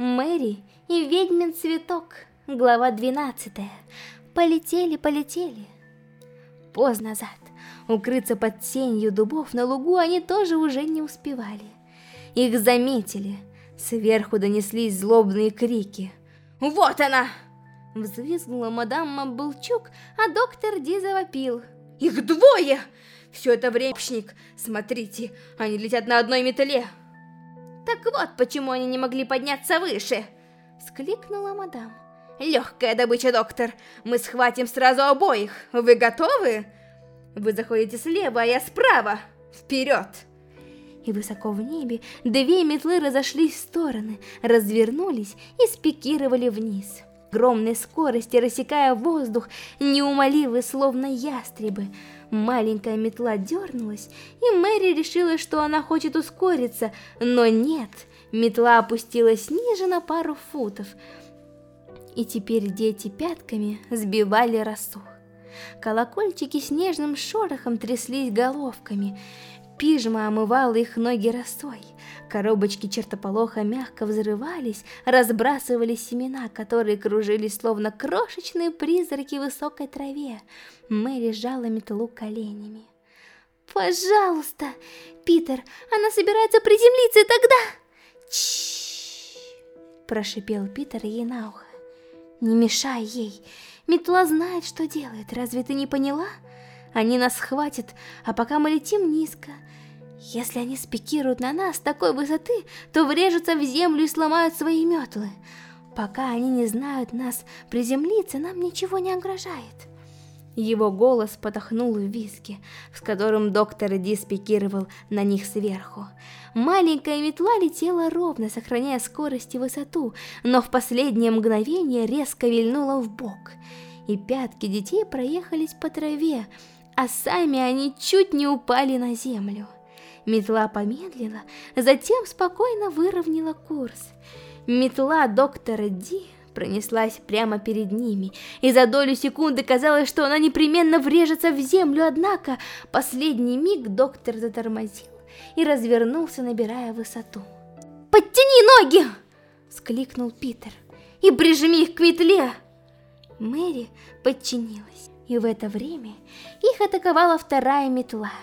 Мэри и ведьмин цветок. Глава 12. Полетели, полетели. Поздно назад. Укрыться под тенью дубов на лугу они тоже уже не успевали. Их заметили. Сверху донеслись злобные крики. «Вот она!» Взвизгнула мадам Мабулчук, а доктор Ди завопил. «Их двое! Все это время... Смотрите, они летят на одной метле!» Так вот, почему они не могли подняться выше. Скликнула мадам. Легкая добыча, доктор. Мы схватим сразу обоих. Вы готовы? Вы заходите слева, а я справа. Вперед! И высоко в небе две метлы разошлись в стороны, развернулись и спикировали вниз. Огромной скорости, рассекая воздух, неумоливы, словно ястребы. Маленькая метла дернулась, и Мэри решила, что она хочет ускориться, но нет, метла опустилась ниже на пару футов, и теперь дети пятками сбивали росу. Колокольчики с нежным шорохом тряслись головками, пижма омывала их ноги росой, коробочки чертополоха мягко взрывались, разбрасывали семена, которые кружились словно крошечные призраки в высокой траве. Мэри сжала метлу коленями. «Пожалуйста, Питер, она собирается приземлиться, и тогда...» «Чшшш!» – прошипел Питер ей на ухо. «Не мешай ей, метла знает, что делает, разве ты не поняла? Они нас схватят, а пока мы летим низко, если они спикируют на нас с такой высоты, то врежутся в землю и сломают свои метлы. Пока они не знают нас приземлиться, нам ничего не угрожает. Его голос потахнул в виске, с которым доктор Ди спикировал на них сверху. Маленькая метла летела ровно, сохраняя скорость и высоту, но в последнее мгновение резко вильнула в бок, и пятки детей проехались по траве, а сами они чуть не упали на землю. Метла помедлила, затем спокойно выровняла курс. Метла доктора Ди пронеслась прямо перед ними, и за долю секунды казалось, что она непременно врежется в землю, однако последний миг доктор затормозил и развернулся, набирая высоту. «Подтяни ноги!» — скликнул Питер. «И прижми их к метле!» Мэри подчинилась, и в это время их атаковала вторая метла —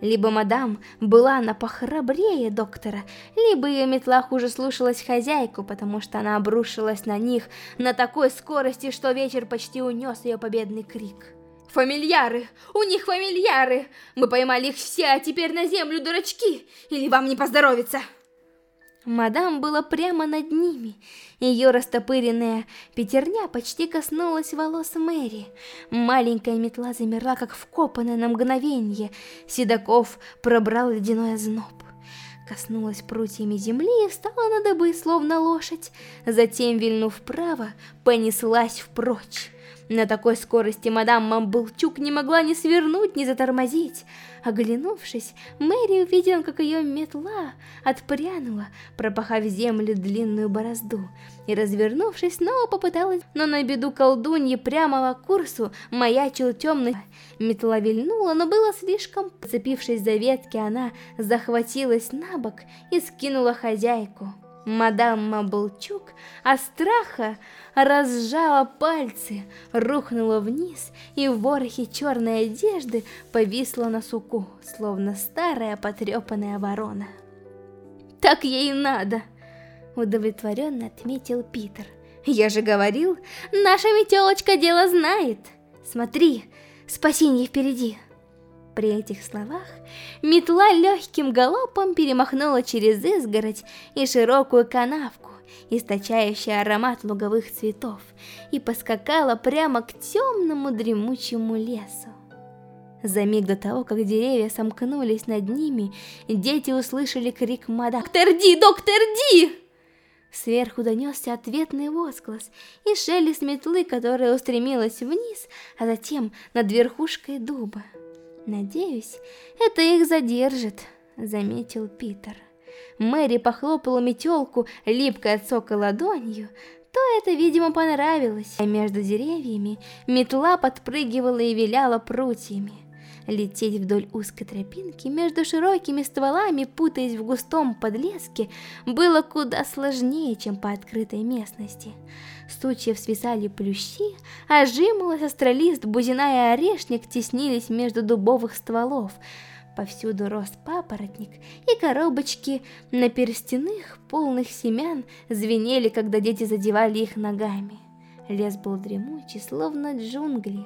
либо мадам была она похрабрее доктора, либо ее метла хуже слушалась хозяйку, потому что она обрушилась на них на такой скорости, что вечер почти унес ее победный крик. «Фамильяры! У них фамильяры! Мы поймали их все, а теперь на землю, дурачки! Или вам не поздоровится!» Мадам была прямо над ними. Ее растопыренная пятерня почти коснулась волос Мэри. Маленькая метла замерла, как вкопанная на мгновение. Седаков пробрал ледяной озноб. Коснулась прутьями земли и встала на дыбы, словно лошадь. Затем, вильнув вправо, понеслась впрочь. На такой скорости мадам Мамблчук не могла ни свернуть, ни затормозить. Оглянувшись, Мэри увидела, как ее метла отпрянула, пропахав землю длинную борозду, и, развернувшись, снова попыталась, но на беду колдуньи прямо по курсу маячил темный. Метла вильнула, но было слишком... Цепившись за ветки, она захватилась на бок и скинула хозяйку. Мадам Маблчук от страха разжала пальцы, рухнула вниз и в ворохе черной одежды повисла на суку, словно старая потрепанная ворона. «Так ей надо!» – удовлетворенно отметил Питер. «Я же говорил, наша метелочка дело знает! Смотри, спасение впереди!» При этих словах метла легким галопом перемахнула через изгородь и широкую канавку, источающую аромат луговых цветов, и поскакала прямо к темному дремучему лесу. За миг до того, как деревья сомкнулись над ними, дети услышали крик Мада «Доктор Ди! Доктор Ди!» Сверху донесся ответный возглас и шелест метлы, которая устремилась вниз, а затем над верхушкой дуба. «Надеюсь, это их задержит», — заметил Питер. Мэри похлопала метелку, липкой от сока ладонью, то это, видимо, понравилось. А между деревьями метла подпрыгивала и виляла прутьями. Лететь вдоль узкой тропинки между широкими стволами, путаясь в густом подлеске, было куда сложнее, чем по открытой местности. С сучьев свисали плющи, а жимолость, астролист, бузина и орешник теснились между дубовых стволов. Повсюду рос папоротник, и коробочки на перстяных, полных семян, звенели, когда дети задевали их ногами. Лес был дремучий, словно джунгли.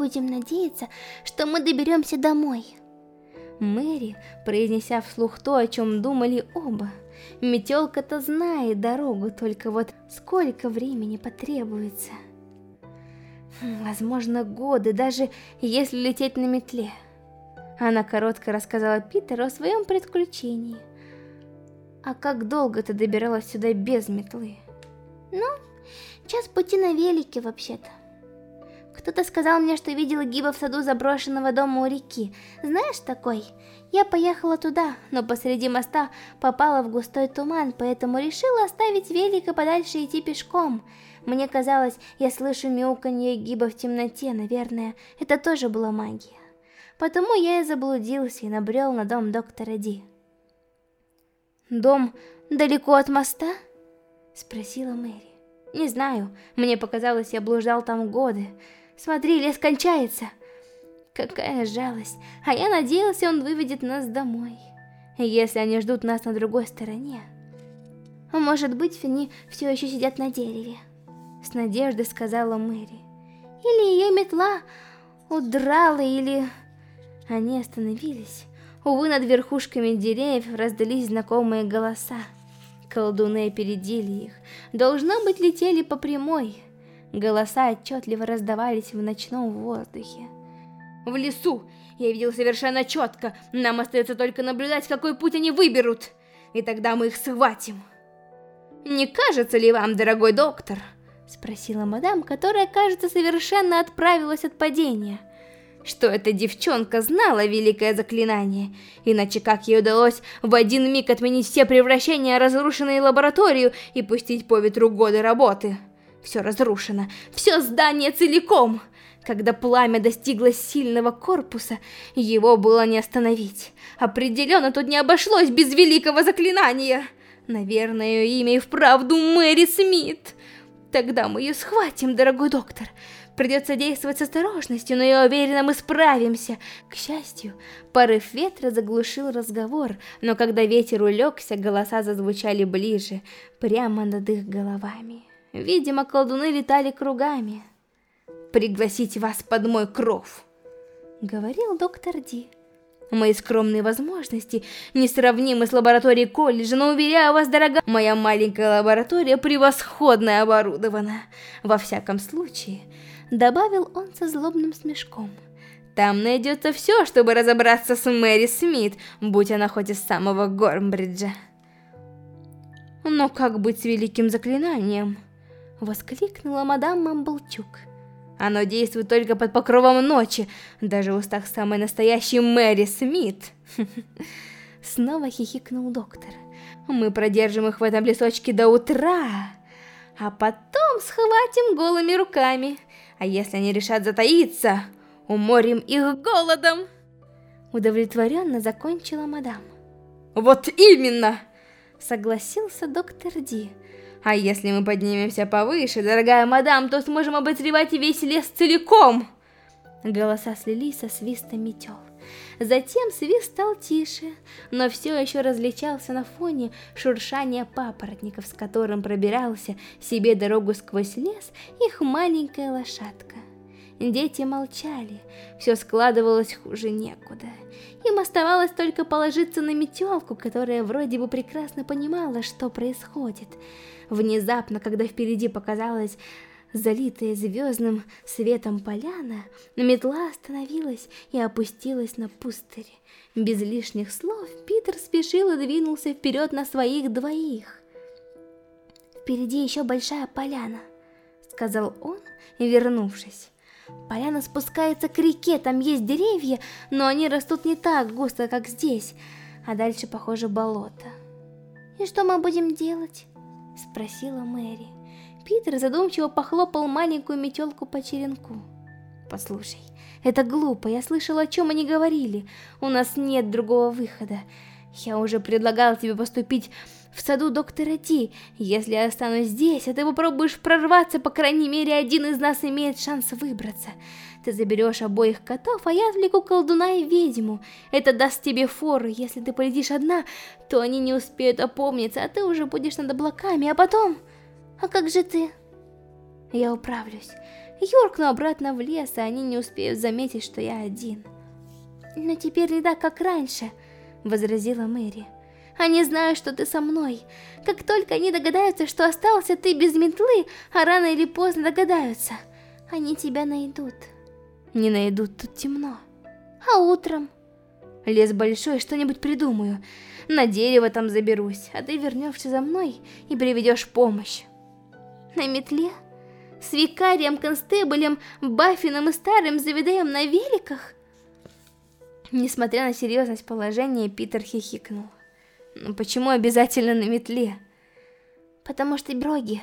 Будем надеяться, что мы доберемся домой. Мэри, произнеся вслух то, о чем думали оба, метелка-то знает дорогу, только вот сколько времени потребуется. Хм, возможно, годы, даже если лететь на метле. Она коротко рассказала Питеру о своем предключении. А как долго ты добиралась сюда без метлы? Ну, час пути на велике вообще-то. Кто-то сказал мне, что видел Гиба в саду заброшенного дома у реки. Знаешь такой? Я поехала туда, но посреди моста попала в густой туман, поэтому решила оставить подальше и идти пешком. Мне казалось, я слышу мяуканье Гиба в темноте, наверное, это тоже была магия. Потому я и заблудился и набрел на дом доктора Ди. «Дом далеко от моста?» — спросила Мэри. «Не знаю, мне показалось, я блуждал там годы». Смотри, лес кончается. Какая жалость. А я надеялся, он выведет нас домой. Если они ждут нас на другой стороне. Может быть, они все еще сидят на дереве. С надеждой сказала Мэри. Или ее метла удрала, или... Они остановились. Увы, над верхушками деревьев раздались знакомые голоса. Колдуны опередили их. Должно быть, летели по прямой. Голоса отчетливо раздавались в ночном воздухе. В лесу я видел совершенно четко. Нам остается только наблюдать, какой путь они выберут. И тогда мы их схватим. Не кажется ли вам, дорогой доктор? Спросила мадам, которая, кажется, совершенно отправилась от падения. Что эта девчонка знала великое заклинание, иначе как ей удалось в один миг отменить все превращения, разрушенные лабораторию и пустить по ветру годы работы? Все разрушено, все здание целиком. Когда пламя достигло сильного корпуса, его было не остановить. Определенно тут не обошлось без великого заклинания. Наверное, ее имя и вправду Мэри Смит. Тогда мы ее схватим, дорогой доктор. Придется действовать с осторожностью, но я уверена, мы справимся. К счастью, порыв ветра заглушил разговор, но когда ветер улегся, голоса зазвучали ближе, прямо над их головами. Видимо, колдуны летали кругами. «Пригласить вас под мой кров», — говорил доктор Ди. Мои скромные возможности несравнимы с лабораторией колледжа, но уверяю вас, дорогая, моя маленькая лаборатория превосходно оборудована. Во всяком случае, добавил он со злобным смешком. Там найдется все, чтобы разобраться с Мэри Смит, будь она хоть из самого Гормбриджа. Но как быть с великим заклинанием? Воскликнула мадам Мамблчук. Оно действует только под покровом ночи, даже в устах самой настоящей Мэри Смит. Снова хихикнул доктор. Мы продержим их в этом лесочке до утра, а потом схватим голыми руками. А если они решат затаиться, уморим их голодом. Удовлетворенно закончила мадам. Вот именно! Согласился доктор Ди. А если мы поднимемся повыше, дорогая мадам, то сможем обозревать весь лес целиком. Голоса слились со свистом метел. Затем свист стал тише, но все еще различался на фоне шуршания папоротников, с которым пробирался себе дорогу сквозь лес их маленькая лошадка. Дети молчали, все складывалось хуже некуда. Им оставалось только положиться на метелку, которая вроде бы прекрасно понимала, что происходит. Внезапно, когда впереди показалась залитая звездным светом поляна, метла остановилась и опустилась на пустырь. Без лишних слов Питер спешил и двинулся вперед на своих двоих. «Впереди еще большая поляна», — сказал он, вернувшись. Поляна спускается к реке, там есть деревья, но они растут не так густо, как здесь, а дальше, похоже, болото. «И что мы будем делать?» Спросила Мэри. Питер задумчиво похлопал маленькую метелку по черенку. Послушай, это глупо, я слышала, о чем они говорили. У нас нет другого выхода. Я уже предлагал тебе поступить в саду доктора Ти. Если я останусь здесь, а ты попробуешь прорваться, по крайней мере, один из нас имеет шанс выбраться. Ты заберешь обоих котов, а я отвлеку колдуна и ведьму. Это даст тебе фору. Если ты полетишь одна, то они не успеют опомниться, а ты уже будешь над облаками, а потом... А как же ты? Я управлюсь. Юркну обратно в лес, и они не успеют заметить, что я один. Но теперь не так, как раньше, возразила Мэри. Они знают, что ты со мной. Как только они догадаются, что остался ты без метлы, а рано или поздно догадаются, они тебя найдут. Не найдут, тут темно. А утром? Лес большой, что-нибудь придумаю. На дерево там заберусь, а ты вернешься за мной и приведешь помощь. На метле? С викарием, констеблем, Баффином и старым заведеем на великах? Несмотря на серьезность положения, Питер хихикнул. Но почему обязательно на метле? Потому что Броги,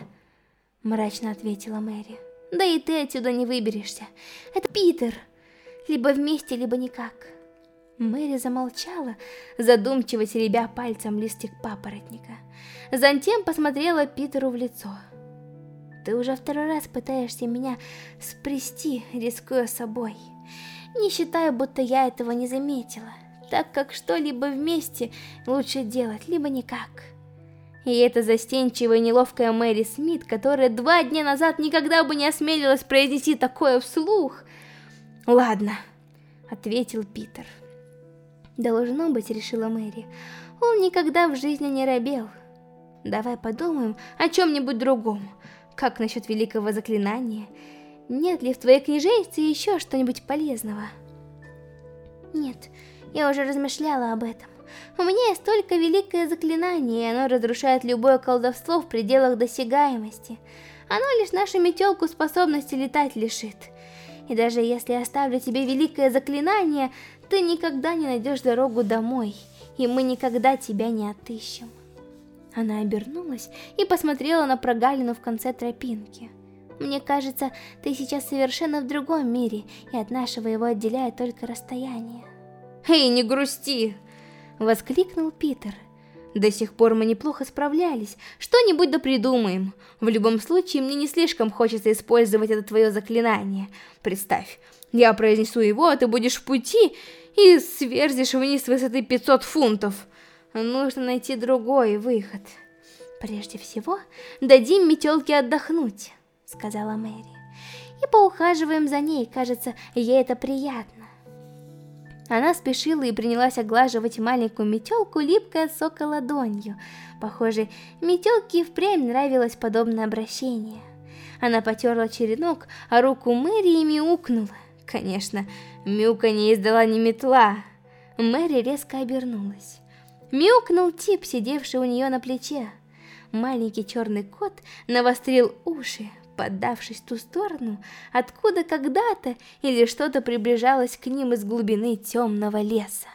мрачно ответила Мэри. Да и ты отсюда не выберешься. Это Питер. Либо вместе, либо никак. Мэри замолчала, задумчиво теребя пальцем листик папоротника. Затем посмотрела Питеру в лицо. Ты уже второй раз пытаешься меня спрести, рискуя собой. Не считаю, будто я этого не заметила так как что-либо вместе лучше делать, либо никак. И эта застенчивая и неловкая Мэри Смит, которая два дня назад никогда бы не осмелилась произнести такое вслух. «Ладно», — ответил Питер. «Должно быть», — решила Мэри, — «он никогда в жизни не робел. Давай подумаем о чем-нибудь другом. Как насчет великого заклинания? Нет ли в твоей книжечке еще что-нибудь полезного?» «Нет, я уже размышляла об этом. У меня есть только великое заклинание, и оно разрушает любое колдовство в пределах досягаемости. Оно лишь нашу метелку способности летать лишит. И даже если я оставлю тебе великое заклинание, ты никогда не найдешь дорогу домой, и мы никогда тебя не отыщем. Она обернулась и посмотрела на прогалину в конце тропинки. Мне кажется, ты сейчас совершенно в другом мире, и от нашего его отделяет только расстояние. «Эй, не грусти!» — воскликнул Питер. «До сих пор мы неплохо справлялись, что-нибудь да придумаем. В любом случае, мне не слишком хочется использовать это твое заклинание. Представь, я произнесу его, а ты будешь в пути и сверзишь вниз с высоты 500 фунтов. Нужно найти другой выход». «Прежде всего, дадим метелке отдохнуть», — сказала Мэри. «И поухаживаем за ней, кажется, ей это приятно». Она спешила и принялась оглаживать маленькую метелку липкой от сока ладонью. Похоже, метелке впрямь нравилось подобное обращение. Она потерла черенок, а руку Мэри и мяукнула. Конечно, мяука не издала ни метла. Мэри резко обернулась. Мяукнул тип, сидевший у нее на плече. Маленький черный кот навострил уши, поддавшись в ту сторону, откуда когда-то или что-то приближалось к ним из глубины темного леса.